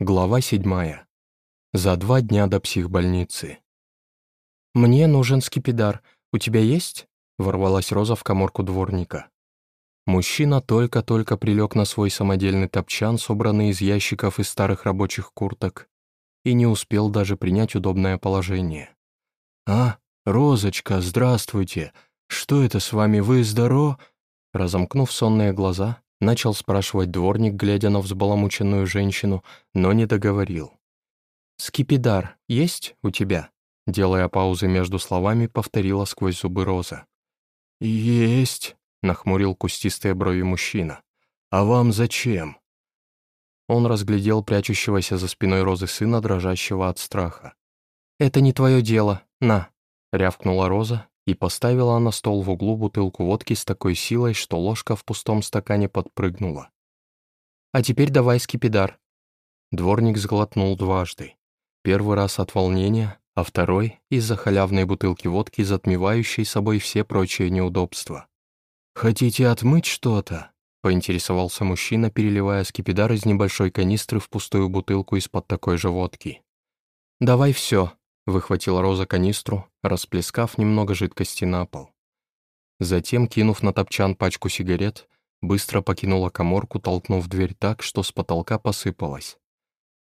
Глава седьмая. За два дня до психбольницы. «Мне нужен скипидар. У тебя есть?» — ворвалась Роза в коморку дворника. Мужчина только-только прилег на свой самодельный топчан, собранный из ящиков из старых рабочих курток, и не успел даже принять удобное положение. «А, Розочка, здравствуйте! Что это с вами, вы здорово?» Разомкнув сонные глаза, начал спрашивать дворник, глядя на взбаламученную женщину, но не договорил. «Скипидар есть у тебя?» Делая паузы между словами, повторила сквозь зубы Роза. «Есть», — нахмурил кустистые брови мужчина. «А вам зачем?» Он разглядел прячущегося за спиной Розы сына, дрожащего от страха. «Это не твое дело. На!» — рявкнула Роза и поставила на стол в углу бутылку водки с такой силой, что ложка в пустом стакане подпрыгнула. «А теперь давай скипидар». Дворник сглотнул дважды. Первый раз от волнения, а второй — из-за халявной бутылки водки, затмевающей собой все прочие неудобства. «Хотите отмыть что-то?» — поинтересовался мужчина, переливая скипидар из небольшой канистры в пустую бутылку из-под такой же водки. «Давай все», Выхватила Роза канистру, расплескав немного жидкости на пол. Затем, кинув на топчан пачку сигарет, быстро покинула коморку, толкнув дверь так, что с потолка посыпалась.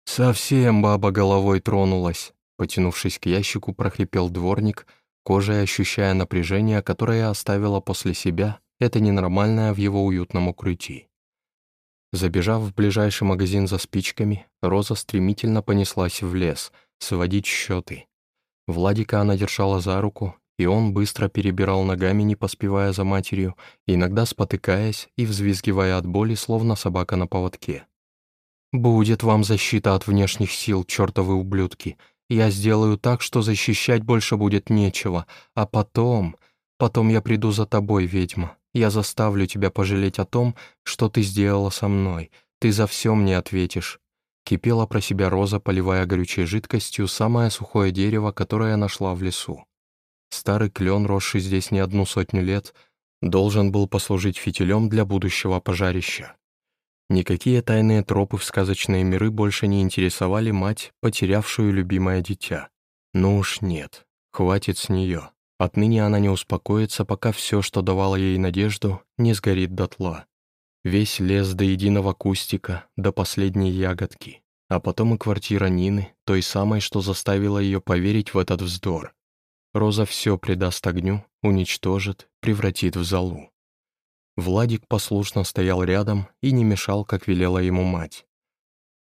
«Совсем баба головой тронулась», потянувшись к ящику, прохрипел дворник, кожей ощущая напряжение, которое оставила после себя, это ненормальное в его уютном укрытии. Забежав в ближайший магазин за спичками, Роза стремительно понеслась в лес, сводить счеты. Владика она держала за руку, и он быстро перебирал ногами, не поспевая за матерью, иногда спотыкаясь и взвизгивая от боли, словно собака на поводке. «Будет вам защита от внешних сил, чертовы ублюдки. Я сделаю так, что защищать больше будет нечего. А потом... Потом я приду за тобой, ведьма. Я заставлю тебя пожалеть о том, что ты сделала со мной. Ты за все мне ответишь. Кипела про себя роза, поливая горючей жидкостью самое сухое дерево, которое нашла в лесу. Старый клен, росший здесь не одну сотню лет, должен был послужить фитилем для будущего пожарища. Никакие тайные тропы в сказочные миры больше не интересовали мать, потерявшую любимое дитя. Ну уж нет, хватит с нее. Отныне она не успокоится, пока все, что давало ей надежду, не сгорит дотла. Весь лес до единого кустика, до последней ягодки. А потом и квартира Нины, той самой, что заставила ее поверить в этот вздор. Роза все предаст огню, уничтожит, превратит в золу. Владик послушно стоял рядом и не мешал, как велела ему мать.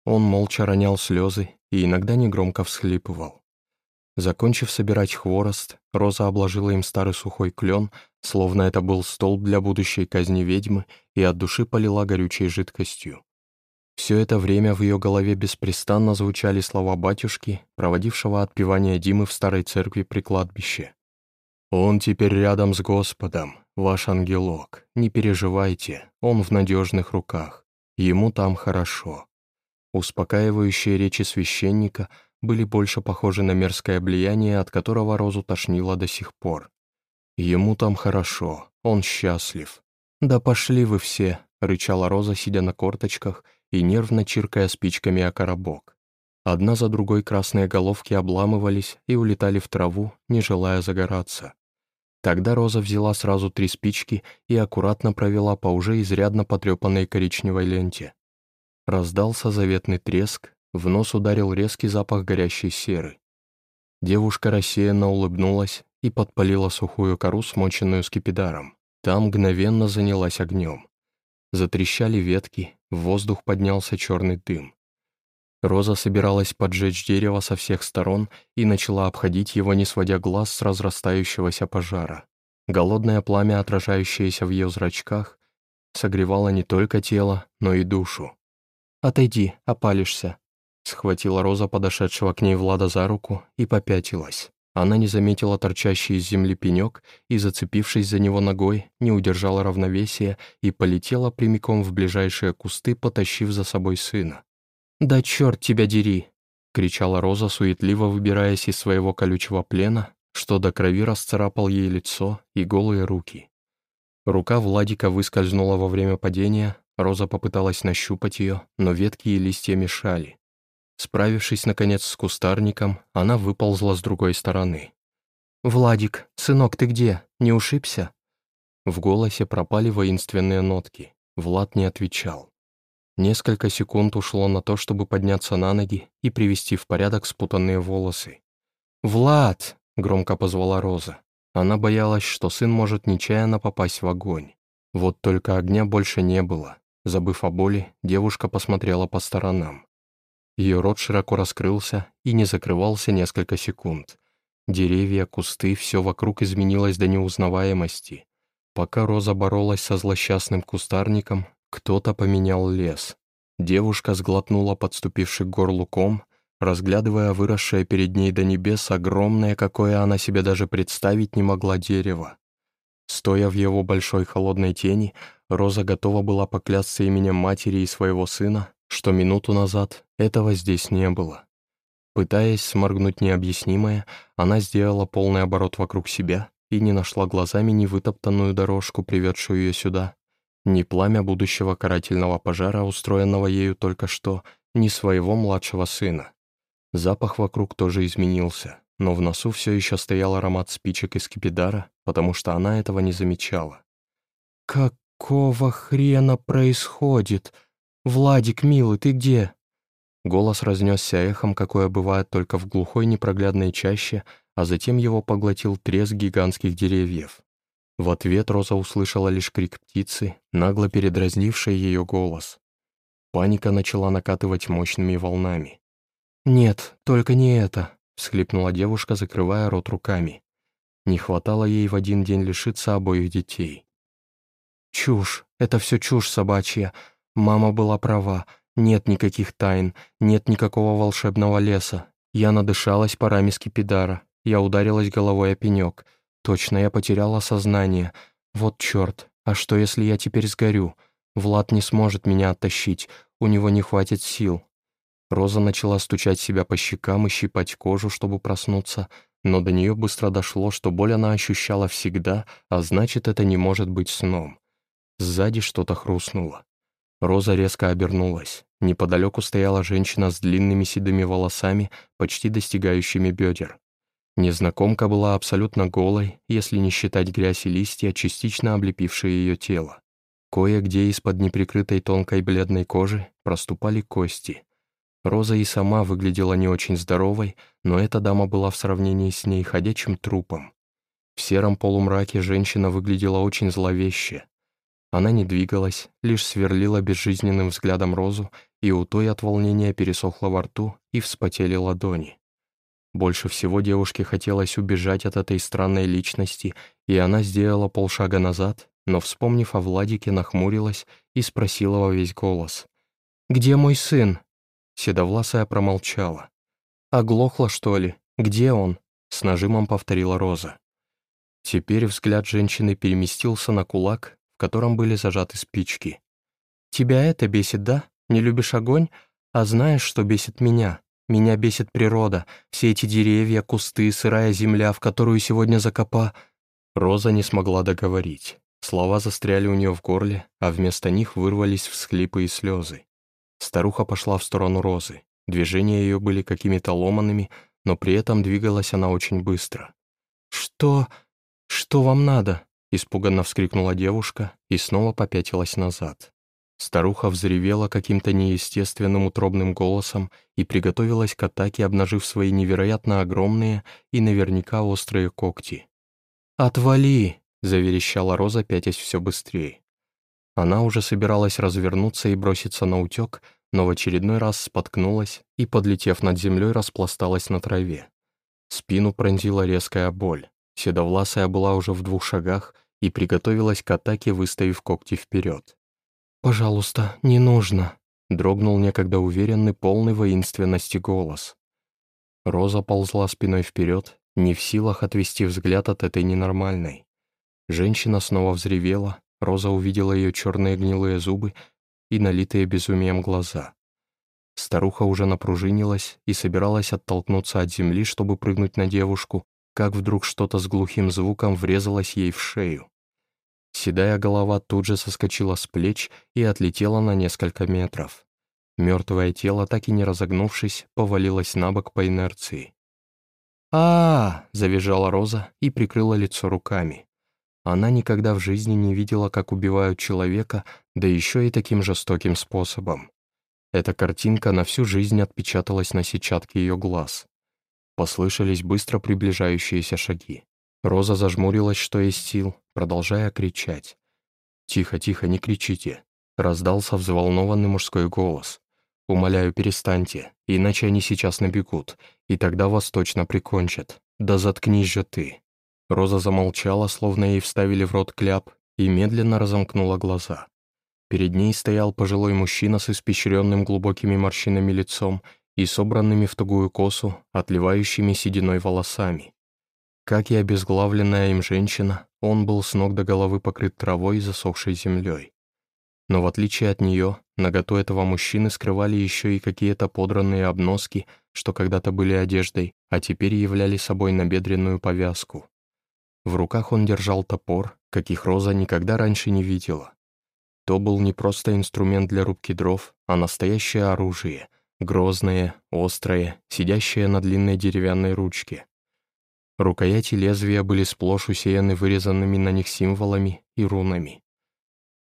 Он молча ронял слезы и иногда негромко всхлипывал. Закончив собирать хворост, Роза обложила им старый сухой клен, словно это был столб для будущей казни ведьмы, и от души полила горючей жидкостью. Все это время в ее голове беспрестанно звучали слова батюшки, проводившего отпевание Димы в старой церкви при кладбище. «Он теперь рядом с Господом, ваш ангелок. Не переживайте, он в надежных руках. Ему там хорошо». Успокаивающие речи священника — были больше похожи на мерзкое влияние, от которого Розу тошнило до сих пор. Ему там хорошо, он счастлив. «Да пошли вы все», — рычала Роза, сидя на корточках и нервно чиркая спичками о коробок. Одна за другой красные головки обламывались и улетали в траву, не желая загораться. Тогда Роза взяла сразу три спички и аккуратно провела по уже изрядно потрепанной коричневой ленте. Раздался заветный треск, в нос ударил резкий запах горящей серы. Девушка рассеянно улыбнулась и подпалила сухую кору, смоченную скипидаром. Там мгновенно занялась огнем. Затрещали ветки, в воздух поднялся черный дым. Роза собиралась поджечь дерево со всех сторон и начала обходить его, не сводя глаз с разрастающегося пожара. Голодное пламя, отражающееся в ее зрачках, согревало не только тело, но и душу. «Отойди, опалишься», Схватила Роза подошедшего к ней Влада за руку и попятилась. Она не заметила торчащий из земли пенек и, зацепившись за него ногой, не удержала равновесия и полетела прямиком в ближайшие кусты, потащив за собой сына. «Да черт тебя дери!» — кричала Роза, суетливо выбираясь из своего колючего плена, что до крови расцарапал ей лицо и голые руки. Рука Владика выскользнула во время падения, Роза попыталась нащупать ее, но ветки и листья мешали. Справившись, наконец, с кустарником, она выползла с другой стороны. «Владик, сынок, ты где? Не ушибся?» В голосе пропали воинственные нотки. Влад не отвечал. Несколько секунд ушло на то, чтобы подняться на ноги и привести в порядок спутанные волосы. «Влад!» — громко позвала Роза. Она боялась, что сын может нечаянно попасть в огонь. Вот только огня больше не было. Забыв о боли, девушка посмотрела по сторонам. Ее рот широко раскрылся и не закрывался несколько секунд. Деревья, кусты, все вокруг изменилось до неузнаваемости. Пока Роза боролась со злосчастным кустарником, кто-то поменял лес. Девушка сглотнула подступивший к горлу ком, разглядывая выросшее перед ней до небес огромное, какое она себе даже представить не могла дерево. Стоя в его большой холодной тени, Роза готова была поклясться именем матери и своего сына, что минуту назад этого здесь не было. Пытаясь сморгнуть необъяснимое, она сделала полный оборот вокруг себя и не нашла глазами ни вытоптанную дорожку, приведшую ее сюда, ни пламя будущего карательного пожара, устроенного ею только что, ни своего младшего сына. Запах вокруг тоже изменился, но в носу все еще стоял аромат спичек из скипидара, потому что она этого не замечала. «Какого хрена происходит? Владик, милый, ты где?» Голос разнесся эхом, какое бывает только в глухой непроглядной чаще, а затем его поглотил треск гигантских деревьев. В ответ Роза услышала лишь крик птицы, нагло передразнивший ее голос. Паника начала накатывать мощными волнами. «Нет, только не это», — всхлипнула девушка, закрывая рот руками. Не хватало ей в один день лишиться обоих детей. «Чушь, это все чушь собачья. Мама была права. Нет никаких тайн, нет никакого волшебного леса. Я надышалась парами скипидара. Я ударилась головой о пенек. Точно, я потеряла сознание. Вот черт, а что, если я теперь сгорю? Влад не сможет меня оттащить, у него не хватит сил. Роза начала стучать себя по щекам и щипать кожу, чтобы проснуться, но до нее быстро дошло, что боль она ощущала всегда, а значит, это не может быть сном. Сзади что-то хрустнуло. Роза резко обернулась. Неподалеку стояла женщина с длинными седыми волосами, почти достигающими бедер. Незнакомка была абсолютно голой, если не считать грязь и листья, частично облепившие ее тело. Кое-где из-под неприкрытой тонкой бледной кожи проступали кости. Роза и сама выглядела не очень здоровой, но эта дама была в сравнении с ней ходячим трупом. В сером полумраке женщина выглядела очень зловеще. Она не двигалась, лишь сверлила безжизненным взглядом Розу, и у той от волнения пересохло во рту и вспотели ладони. Больше всего девушке хотелось убежать от этой странной личности, и она сделала полшага назад, но, вспомнив о Владике, нахмурилась и спросила во весь голос. «Где мой сын?» Седовласая промолчала. «Оглохла, что ли? Где он?» С нажимом повторила Роза. Теперь взгляд женщины переместился на кулак, в котором были зажаты спички. «Тебя это бесит, да? Не любишь огонь? А знаешь, что бесит меня?» Меня бесит природа, все эти деревья, кусты, сырая земля, в которую сегодня закопа...» Роза не смогла договорить. Слова застряли у нее в горле, а вместо них вырвались всхлипы и слезы. Старуха пошла в сторону Розы. Движения ее были какими-то ломанными, но при этом двигалась она очень быстро. «Что... что вам надо?» — испуганно вскрикнула девушка и снова попятилась назад. Старуха взревела каким-то неестественным утробным голосом и приготовилась к атаке, обнажив свои невероятно огромные и наверняка острые когти. «Отвали!» — заверещала Роза, пятясь все быстрее. Она уже собиралась развернуться и броситься на утек, но в очередной раз споткнулась и, подлетев над землей, распласталась на траве. Спину пронзила резкая боль. Седовласая была уже в двух шагах и приготовилась к атаке, выставив когти вперед. «Пожалуйста, не нужно», — дрогнул некогда уверенный, полный воинственности голос. Роза ползла спиной вперед, не в силах отвести взгляд от этой ненормальной. Женщина снова взревела, Роза увидела ее черные гнилые зубы и налитые безумием глаза. Старуха уже напружинилась и собиралась оттолкнуться от земли, чтобы прыгнуть на девушку, как вдруг что-то с глухим звуком врезалось ей в шею. Седая голова тут же соскочила с плеч и отлетела на несколько метров. Мертвое тело, так и не разогнувшись, повалилось на бок по инерции. а, -а, -а завизжала Роза и прикрыла лицо руками. Она никогда в жизни не видела, как убивают человека, да еще и таким жестоким способом. Эта картинка на всю жизнь отпечаталась на сетчатке ее глаз. Послышались быстро приближающиеся шаги. Роза зажмурилась, что есть сил, продолжая кричать. «Тихо, тихо, не кричите!» Раздался взволнованный мужской голос. «Умоляю, перестаньте, иначе они сейчас набегут, и тогда вас точно прикончат. Да заткнись же ты!» Роза замолчала, словно ей вставили в рот кляп, и медленно разомкнула глаза. Перед ней стоял пожилой мужчина с испещренным глубокими морщинами лицом и собранными в тугую косу, отливающими сединой волосами. Как и обезглавленная им женщина, он был с ног до головы покрыт травой и засохшей землей. Но в отличие от нее, наготу этого мужчины скрывали еще и какие-то подранные обноски, что когда-то были одеждой, а теперь являли собой набедренную повязку. В руках он держал топор, каких Роза никогда раньше не видела. То был не просто инструмент для рубки дров, а настоящее оружие, грозное, острое, сидящее на длинной деревянной ручке. Рукояти лезвия были сплошь усеяны вырезанными на них символами и рунами.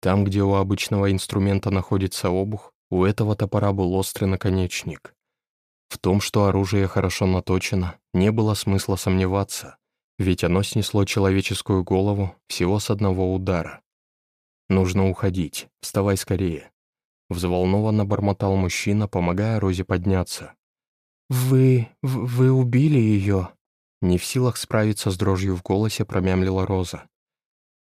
Там, где у обычного инструмента находится обух, у этого топора был острый наконечник. В том, что оружие хорошо наточено, не было смысла сомневаться, ведь оно снесло человеческую голову всего с одного удара. «Нужно уходить. Вставай скорее». Взволнованно бормотал мужчина, помогая Розе подняться. «Вы... вы убили ее?» Не в силах справиться с дрожью в голосе, промямлила Роза.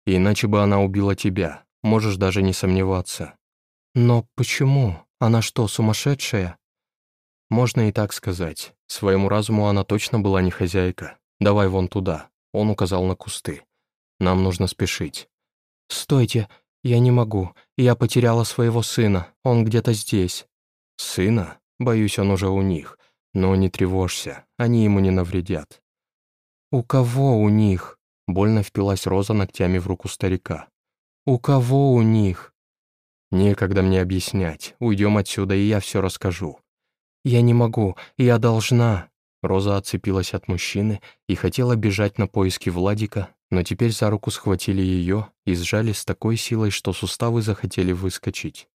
«Иначе бы она убила тебя. Можешь даже не сомневаться». «Но почему? Она что, сумасшедшая?» «Можно и так сказать. Своему разуму она точно была не хозяйка. Давай вон туда». Он указал на кусты. «Нам нужно спешить». «Стойте, «Я не могу. Я потеряла своего сына. Он где-то здесь». «Сына? Боюсь, он уже у них. Но не тревожься, они ему не навредят». «У кого у них?» Больно впилась Роза ногтями в руку старика. «У кого у них?» «Некогда мне объяснять. Уйдем отсюда, и я все расскажу». «Я не могу. Я должна». Роза отцепилась от мужчины и хотела бежать на поиски Владика, но теперь за руку схватили ее и сжали с такой силой, что суставы захотели выскочить.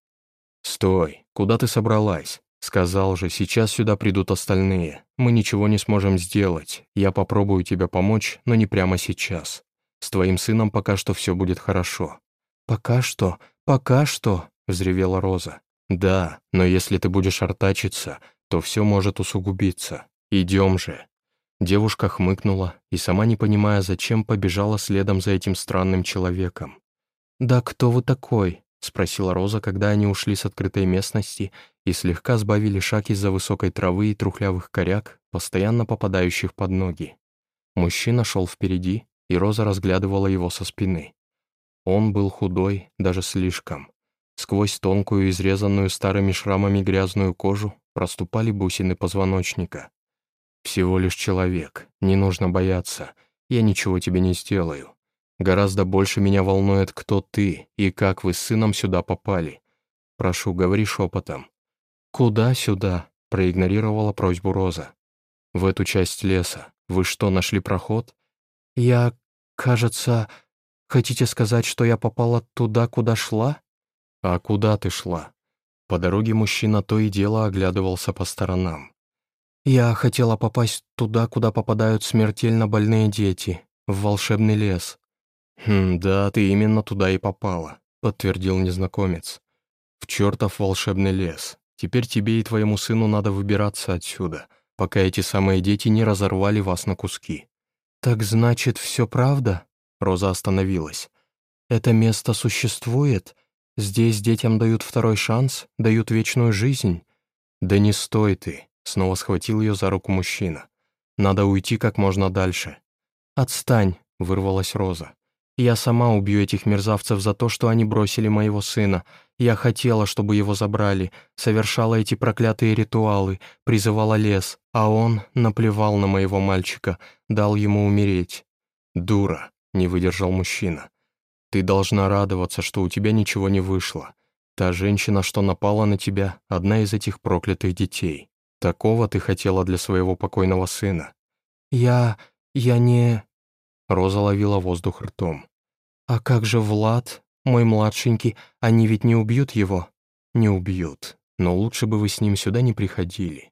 «Стой! Куда ты собралась?» «Сказал же, сейчас сюда придут остальные. Мы ничего не сможем сделать. Я попробую тебе помочь, но не прямо сейчас. С твоим сыном пока что все будет хорошо». «Пока что? Пока что?» — взревела Роза. «Да, но если ты будешь артачиться, то все может усугубиться. Идем же». Девушка хмыкнула и, сама не понимая, зачем, побежала следом за этим странным человеком. «Да кто вы такой?» — спросила Роза, когда они ушли с открытой местности и слегка сбавили шаг из-за высокой травы и трухлявых коряк, постоянно попадающих под ноги. Мужчина шел впереди, и Роза разглядывала его со спины. Он был худой, даже слишком. Сквозь тонкую, изрезанную старыми шрамами грязную кожу проступали бусины позвоночника. Всего лишь человек, не нужно бояться, я ничего тебе не сделаю. Гораздо больше меня волнует, кто ты и как вы с сыном сюда попали. Прошу, говори шепотом». «Куда сюда?» — проигнорировала просьбу Роза. «В эту часть леса. Вы что, нашли проход?» «Я, кажется... Хотите сказать, что я попала туда, куда шла?» «А куда ты шла?» По дороге мужчина то и дело оглядывался по сторонам. Я хотела попасть туда, куда попадают смертельно больные дети, в волшебный лес. «Хм, да, ты именно туда и попала», — подтвердил незнакомец. «В чертов волшебный лес. Теперь тебе и твоему сыну надо выбираться отсюда, пока эти самые дети не разорвали вас на куски». «Так значит, все правда?» Роза остановилась. «Это место существует? Здесь детям дают второй шанс, дают вечную жизнь?» «Да не стой ты. Снова схватил ее за руку мужчина. «Надо уйти как можно дальше». «Отстань», — вырвалась Роза. «Я сама убью этих мерзавцев за то, что они бросили моего сына. Я хотела, чтобы его забрали, совершала эти проклятые ритуалы, призывала лес, а он наплевал на моего мальчика, дал ему умереть». «Дура», — не выдержал мужчина. «Ты должна радоваться, что у тебя ничего не вышло. Та женщина, что напала на тебя, одна из этих проклятых детей. Такого ты хотела для своего покойного сына». «Я... я не...» Роза ловила воздух ртом. «А как же Влад, мой младшенький, они ведь не убьют его?» «Не убьют, но лучше бы вы с ним сюда не приходили.